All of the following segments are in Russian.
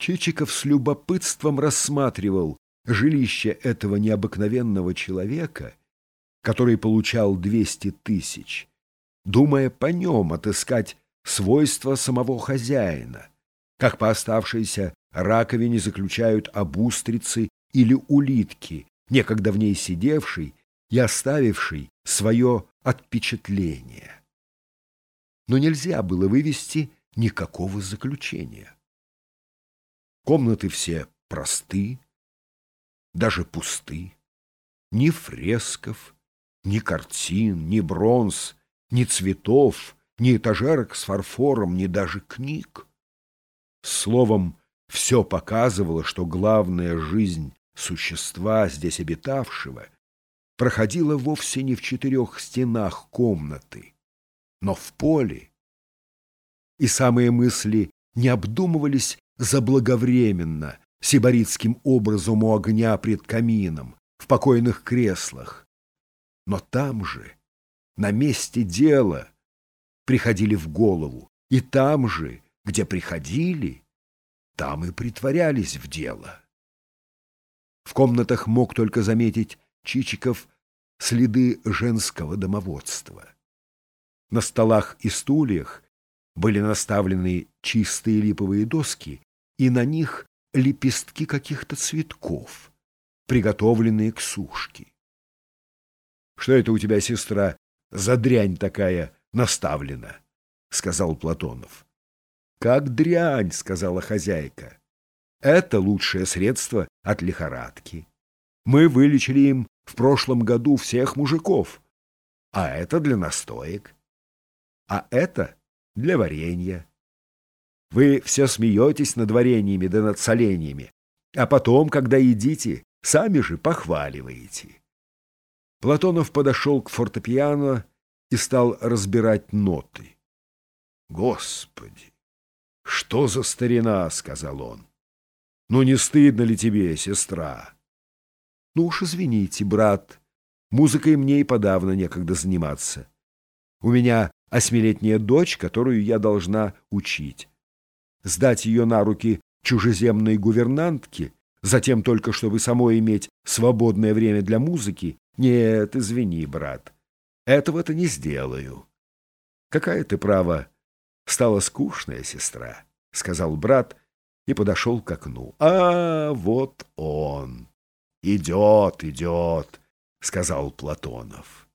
Чичиков с любопытством рассматривал жилище этого необыкновенного человека, который получал двести тысяч, думая по нем отыскать свойства самого хозяина, как по оставшейся раковине заключают об устрицы или улитки, некогда в ней сидевший и оставивший свое отпечатление. Но нельзя было вывести никакого заключения. Комнаты все просты, даже пусты. Ни фресков, ни картин, ни бронз, ни цветов, ни этажерок с фарфором, ни даже книг. Словом, все показывало, что главная жизнь существа, здесь обитавшего, проходила вовсе не в четырех стенах комнаты, но в поле. И самые мысли не обдумывались заблаговременно, сибаритским образом у огня пред камином, в покойных креслах. Но там же, на месте дела, приходили в голову, и там же, где приходили, там и притворялись в дело. В комнатах мог только заметить Чичиков следы женского домоводства. На столах и стульях были наставлены чистые липовые доски, и на них лепестки каких-то цветков, приготовленные к сушке. — Что это у тебя, сестра, за дрянь такая наставлена? — сказал Платонов. — Как дрянь, — сказала хозяйка. — Это лучшее средство от лихорадки. Мы вылечили им в прошлом году всех мужиков, а это для настоек, а это для варенья. Вы все смеетесь над вареньями да над соленьями, а потом, когда едите, сами же похваливаете. Платонов подошел к фортепиано и стал разбирать ноты. «Господи, что за старина!» — сказал он. «Ну не стыдно ли тебе, сестра?» «Ну уж извините, брат, музыкой мне и подавно некогда заниматься. У меня осьмилетняя дочь, которую я должна учить сдать ее на руки чужеземной гувернантке, затем только чтобы самой иметь свободное время для музыки, нет, извини, брат, этого-то не сделаю. Какая ты права, стала скучная сестра, — сказал брат и подошел к окну. А, вот он. Идет, идет, — сказал Платонов.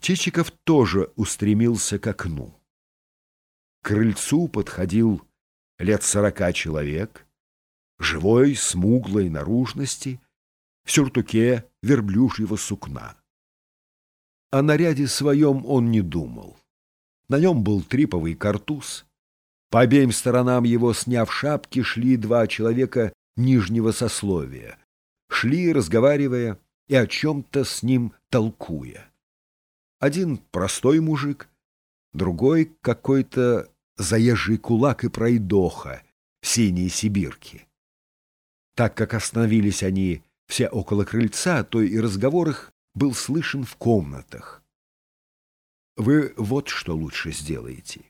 Чичиков тоже устремился к окну. К крыльцу подходил лет сорока человек, живой, смуглой наружности, в сюртуке верблюжьего сукна. О наряде своем он не думал. На нем был триповый картуз. По обеим сторонам его, сняв шапки, шли два человека нижнего сословия. Шли, разговаривая и о чем-то с ним толкуя. Один простой мужик, другой какой-то заезжий кулак и пройдоха в синей сибирке. Так как остановились они все около крыльца, то и разговор их был слышен в комнатах. Вы вот что лучше сделаете.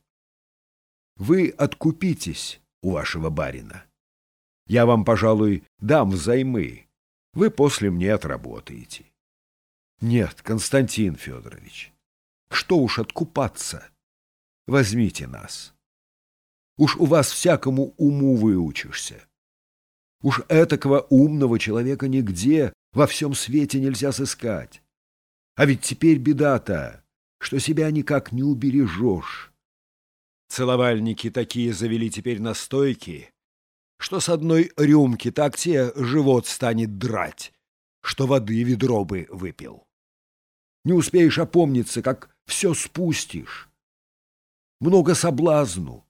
Вы откупитесь у вашего барина. Я вам, пожалуй, дам взаймы. Вы после мне отработаете. Нет, Константин Федорович, что уж откупаться. Возьмите нас. Уж у вас всякому уму выучишься. Уж этакого умного человека нигде во всем свете нельзя сыскать. А ведь теперь беда-то, что себя никак не убережешь. Целовальники такие завели теперь на стойке, что с одной рюмки так те живот станет драть, что воды ведро бы выпил. Не успеешь опомниться, как все спустишь. Много соблазну,